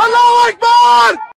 Allah Akbar!